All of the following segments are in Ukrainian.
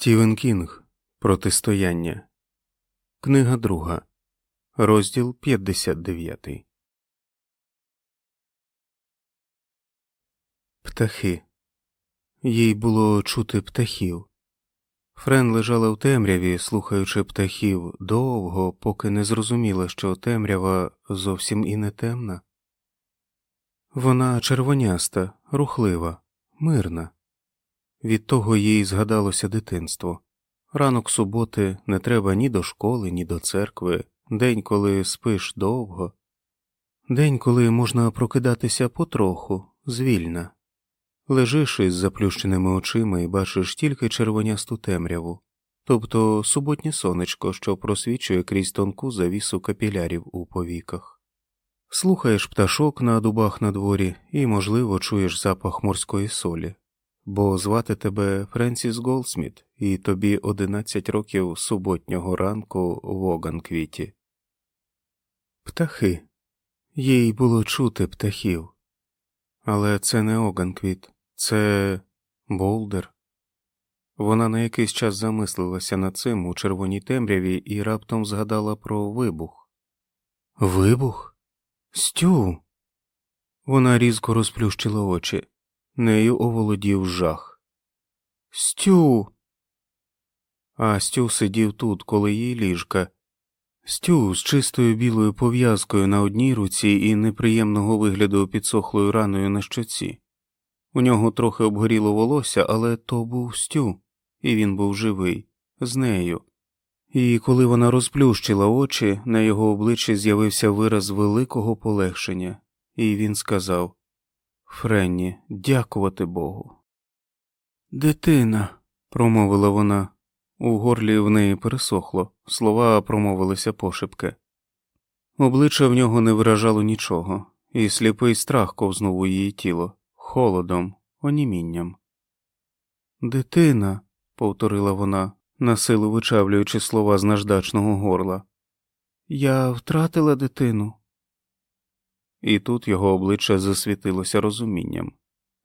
Стівен Кінг Протистояння. Книга друга. Розділ 59. Птахи. Їй було чути птахів. Френ лежала в темряві, слухаючи птахів довго, поки не зрозуміла, що темрява зовсім і не темна. Вона червоняста, рухлива, мирна. Від того їй згадалося дитинство. Ранок суботи не треба ні до школи, ні до церкви, день, коли спиш довго, день, коли можна прокидатися потроху, звільна. Лежиш із заплющеними очима і бачиш тільки червонясту темряву, тобто суботнє сонечко, що просвічує крізь тонку завісу капілярів у повіках. Слухаєш пташок на дубах на дворі і, можливо, чуєш запах морської солі бо звати тебе Френсіс Голдсміт, і тобі одинадцять років суботнього ранку в Оганквіті. Птахи. Їй було чути птахів. Але це не Оганквіт, це Болдер. Вона на якийсь час замислилася над цим у червоній темряві і раптом згадала про вибух. Вибух? Стю. Вона різко розплющила очі. Нею оволодів жах. Стю. А Стю сидів тут, коли їй ліжка. Стю з чистою білою пов'язкою на одній руці і неприємного вигляду підсохлою раною на щоці. У нього трохи обгоріло волосся, але то був Стю, і він був живий, з нею. І коли вона розплющила очі, на його обличчі з'явився вираз великого полегшення, і він сказав Френні, дякувати Богу. Дитина, промовила вона. У горлі в неї пересохло, слова промовилися пошепки. Обличчя в нього не виражало нічого, і сліпий страх ковзнув у її тіло, холодом, онімінням. Дитина, повторила вона, насилу вичавлюючи слова з наждачного горла. Я втратила дитину. І тут його обличчя засвітилося розумінням.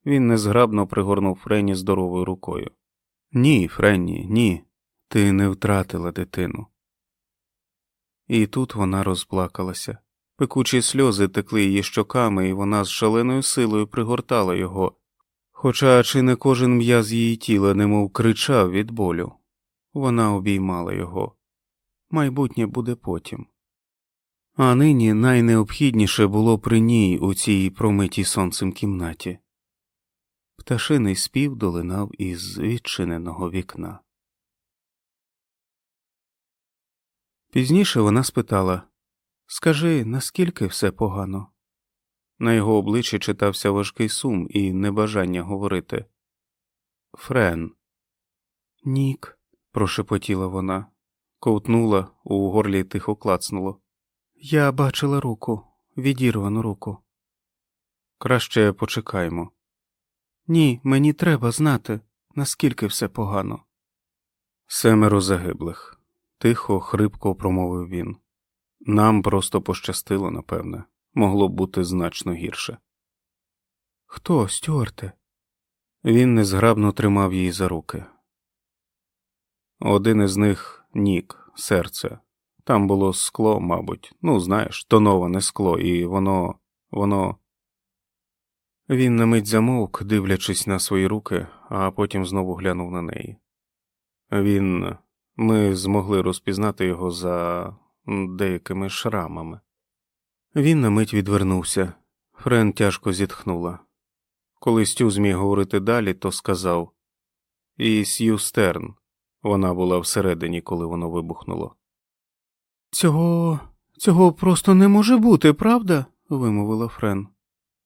Він незграбно пригорнув Френні здоровою рукою. Ні, Френні, ні, ти не втратила дитину. І тут вона розплакалася. Пекучі сльози текли її щоками, і вона з шаленою силою пригортала його, хоча чи не кожен м'яз її тіла немов кричав від болю. Вона обіймала його. Майбутнє буде потім. А нині найнеобхідніше було при ній у цій промитій сонцем кімнаті. Пташиний спів долинав із відчиненого вікна. Пізніше вона спитала Скажи, наскільки все погано? На його обличчі читався важкий сум і небажання говорити. Френ. Нік, прошепотіла вона, ковтнула, у горлі тихо клацнуло. Я бачила руку, відірвану руку. Краще почекаймо. Ні, мені треба знати, наскільки все погано. Семеро загиблих, тихо, хрипко промовив він. Нам просто пощастило, напевне, могло б бути значно гірше. Хто, Стюарте? Він незграбно тримав її за руки. Один із них нік, серце, там було скло, мабуть, ну, знаєш, тоноване скло, і воно, воно. Він на мить замовк, дивлячись на свої руки, а потім знову глянув на неї. Він. Ми змогли розпізнати його за деякими шрамами. Він на мить відвернувся. Френ тяжко зітхнула. Коли Стю зміг говорити далі, то сказав І Сью Стерн. Вона була всередині, коли воно вибухнуло. Цього цього просто не може бути, правда? вимовила Френ.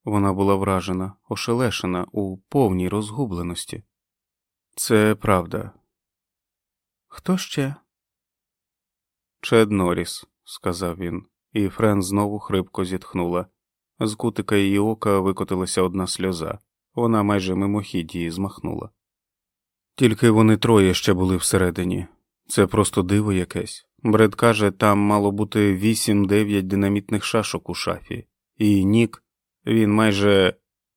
Вона була вражена, ошелешена у повній розгубленості. Це правда. Хто ще? Чед Норріс», – сказав він, і Френ знову хрипко зітхнула. З кутика її ока викотилася одна сльоза, вона майже мимохідь її змахнула. Тільки вони троє ще були всередині. Це просто диво якесь. Бред каже, там мало бути вісім-дев'ять динамітних шашок у шафі, і Нік, він майже,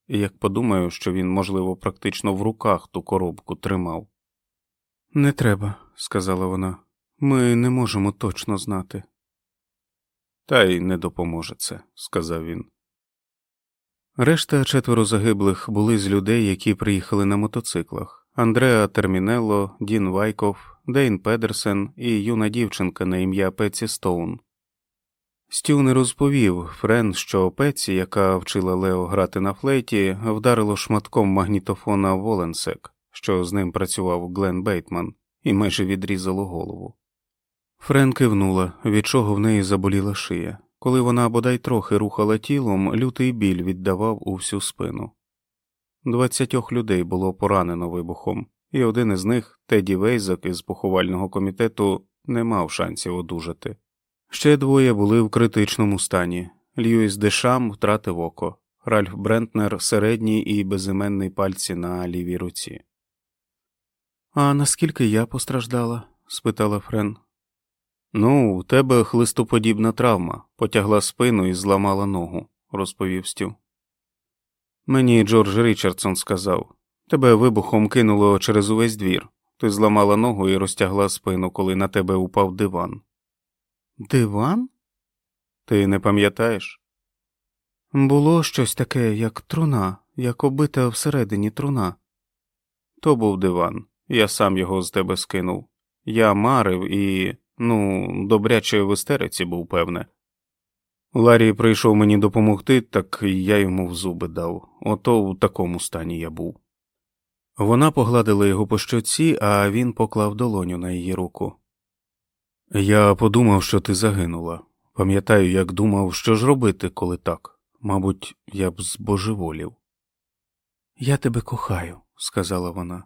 як подумаю, що він, можливо, практично в руках ту коробку тримав. Не треба, сказала вона. Ми не можемо точно знати. Та й не допоможе це, сказав він. Решта четверо загиблих були з людей, які приїхали на мотоциклах Андреа Термінелло, Дін Вайков, Дейн Педерсен і юна дівчинка на ім'я Пеці Стоун. Стю не розповів Френ, що Пеці, яка вчила Лео грати на флейті, вдарило шматком магнітофона Воленсек, що з ним працював Глен Бейтман, і майже відрізало голову. Френ кивнула, від чого в неї заболіла шия. Коли вона бодай трохи рухала тілом, лютий біль віддавав у всю спину. Двадцятьох людей було поранено вибухом, і один із них, Теді Вейзак із поховального комітету, не мав шансів одужати. Ще двоє були в критичному стані. Льюіс Дешам втратив око, Ральф Брентнер середній і безіменний пальці на лівій руці. А наскільки я постраждала? спитала Френ. Ну, у тебе хлистоподібна травма, потягла спину і зламала ногу, розповів Стю. Мені Джордж Річардсон сказав тебе вибухом кинуло через увесь двір. Ти зламала ногу і розтягла спину, коли на тебе упав диван. Диван? Ти не пам'ятаєш? Було щось таке, як труна, як обита всередині труна. То був диван, я сам його з тебе скинув. Я марив і, ну, добряче в істериці був, певне. Ларі прийшов мені допомогти, так я йому в зуби дав, ото в такому стані я був. Вона погладила його по щоці, а він поклав долоню на її руку. Я подумав, що ти загинула. Пам'ятаю, як думав, що ж робити, коли так. Мабуть, я б збожеволів. Я тебе кохаю, сказала вона.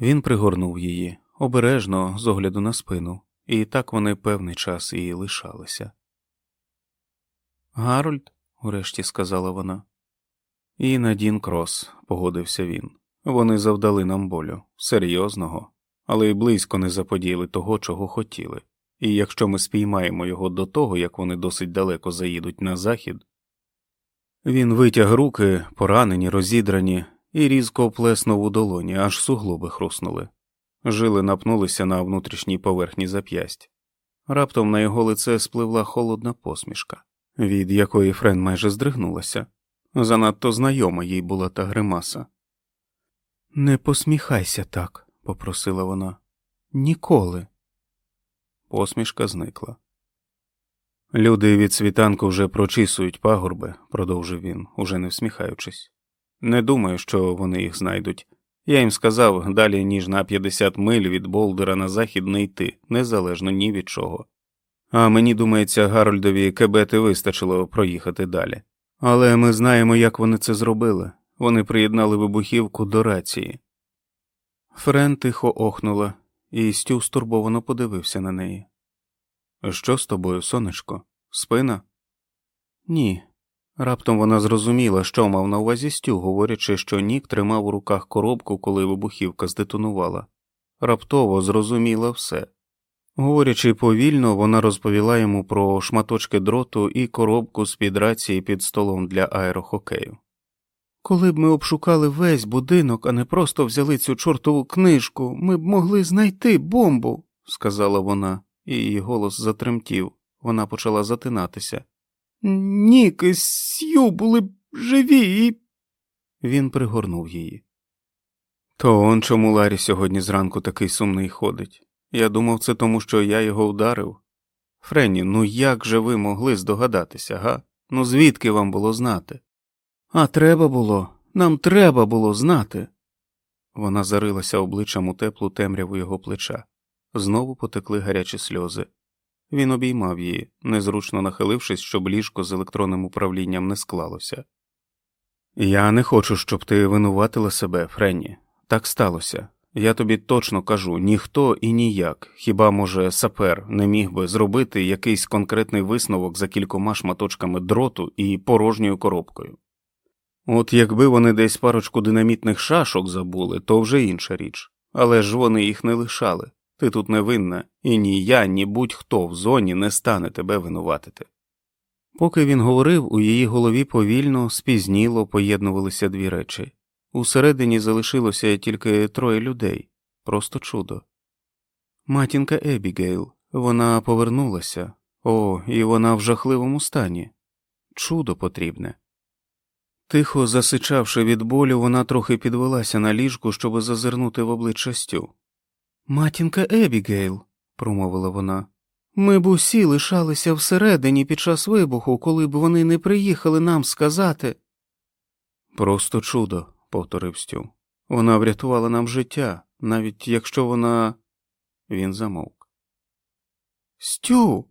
Він пригорнув її обережно, з огляду на спину, і так вони певний час і лишалися. Гарольд, урешті сказала вона. І Надін Крос, погодився він. Вони завдали нам болю, серйозного, але й близько не заподіяли того, чого хотіли і якщо ми спіймаємо його до того, як вони досить далеко заїдуть на захід, він витяг руки, поранені, розідрані, і різко плеснув у долоні, аж суглоби хруснули. Жили напнулися на внутрішній поверхні зап'ясть. Раптом на його лице спливла холодна посмішка, від якої Френ майже здригнулася. Занадто знайома їй була та гримаса. Не посміхайся так, попросила вона. Ніколи. Посмішка зникла. Люди від світанку вже прочісують пагорби, продовжив він, уже не всміхаючись. Не думаю, що вони їх знайдуть. Я їм сказав далі, ніж на 50 миль від Болдера на захід не йти, незалежно ні від чого. А мені думається, Гарольдові кебети вистачило проїхати далі. Але ми знаємо, як вони це зробили. Вони приєднали вибухівку до рації. Френ тихо охнула, і Стю стурбовано подивився на неї. Що з тобою, сонечко? Спина? Ні. Раптом вона зрозуміла, що мав на увазі Стю, говорячи, що Нік тримав у руках коробку, коли вибухівка здетонувала. Раптово зрозуміла все. Говорячи повільно, вона розповіла йому про шматочки дроту і коробку з під рації під столом для аерохокею. Коли б ми обшукали весь будинок, а не просто взяли цю чортову книжку, ми б могли знайти бомбу, сказала вона, і її голос затремтів. Вона почала затинатися. Нік і Сью були б живі і. Він пригорнув її. То он чому Ларі сьогодні зранку такий сумний ходить. Я думав, це тому, що я його вдарив. Френні, ну як же ви могли здогадатися, га? Ну звідки вам було знати? А треба було, нам треба було знати. Вона зарилася обличчям у теплу темряву його плеча. Знову потекли гарячі сльози. Він обіймав її, незручно нахилившись, щоб ліжко з електронним управлінням не склалося. Я не хочу, щоб ти винуватила себе, Френні. Так сталося. Я тобі точно кажу ніхто і ніяк, хіба, може, сапер не міг би зробити якийсь конкретний висновок за кількома шматочками дроту і порожньою коробкою. От якби вони десь парочку динамітних шашок забули, то вже інша річ, але ж вони їх не лишали. Ти тут не винна, і ні я, ні будь-хто в зоні не стане тебе винуватити. Поки він говорив, у її голові повільно, спізніло поєднувалися дві речі. Усередині залишилося тільки троє людей просто чудо. Матінка Ебігейл, вона повернулася. О, і вона в жахливому стані. Чудо потрібне. Тихо засичавши від болю, вона трохи підвелася на ліжку, щоб зазирнути в обличчя Стю. Матінка Ебігейл, промовила вона, ми б усі лишалися всередині під час вибуху, коли б вони не приїхали нам сказати. Просто чудо, повторив Стю. Вона врятувала нам життя, навіть якщо вона. Він замовк. Стю.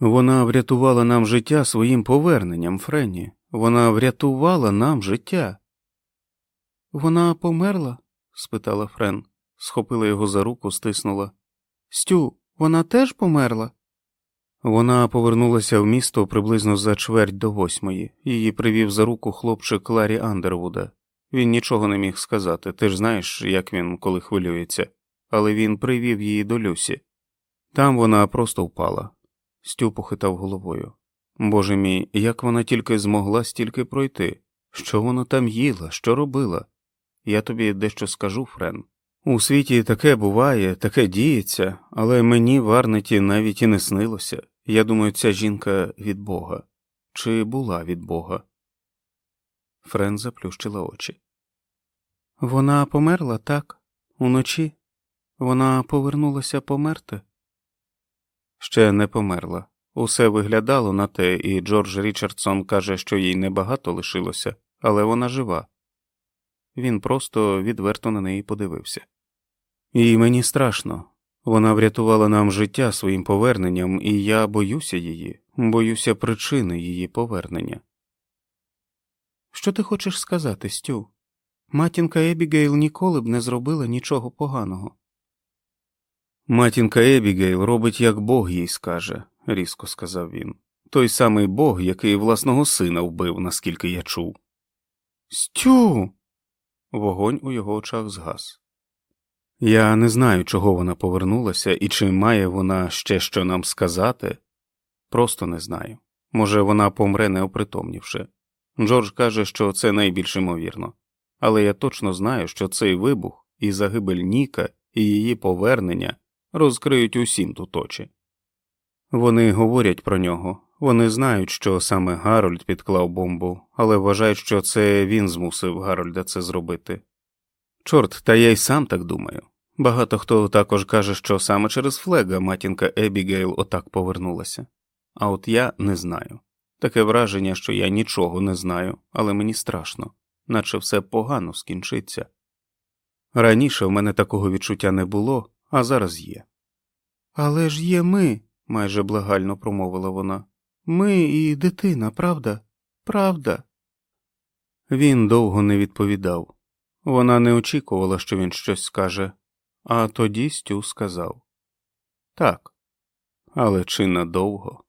Вона врятувала нам життя своїм поверненням, Френні. Вона врятувала нам життя. Вона померла? спитала Френ, схопила його за руку, стиснула. Стю, вона теж померла? Вона повернулася в місто приблизно за чверть до восьмої. Її привів за руку хлопчик Ларі Андервуда. Він нічого не міг сказати. Ти ж знаєш, як він коли хвилюється, але він привів її до Люсі. Там вона просто впала. Стю похитав головою. Боже мій, як вона тільки змогла стільки пройти? Що вона там їла, що робила? Я тобі дещо скажу, Френ. У світі таке буває, таке діється, але мені в Арнеті навіть і не снилося. Я думаю, ця жінка від Бога. Чи була від Бога? Френ заплющила очі. Вона померла так, уночі. Вона повернулася померти. Ще не померла. Усе виглядало на те, і Джордж Річардсон каже, що їй небагато лишилося, але вона жива. Він просто відверто на неї подивився. І мені страшно. Вона врятувала нам життя своїм поверненням, і я боюся її, боюся причини її повернення. Що ти хочеш сказати, Стю? Матінка Ебігейл ніколи б не зробила нічого поганого. Матінка Ебігейл робить, як Бог їй скаже, різко сказав він. Той самий Бог, який власного сина вбив, наскільки я чув. Стю. Вогонь у його очах згас. Я не знаю, чого вона повернулася і чи має вона ще що нам сказати. Просто не знаю. Може, вона помре неопритомнівши. Джордж каже, що це найбільш ймовірно. Але я точно знаю, що цей вибух і загибель Ніка, і її повернення розкриють усім тут очі. Вони говорять про нього, вони знають, що саме Гарольд підклав бомбу, але вважають, що це він змусив Гарольда це зробити. Чорт, та я й сам так думаю. Багато хто також каже, що саме через флега матінка Ебігейл отак повернулася. А от я не знаю. Таке враження, що я нічого не знаю, але мені страшно, наче все погано скінчиться. Раніше в мене такого відчуття не було, а зараз є. Але ж є ми, майже благально промовила вона. Ми і дитина, правда? Правда. Він довго не відповідав. Вона не очікувала, що він щось скаже, а тоді Стю сказав так, але чи надовго?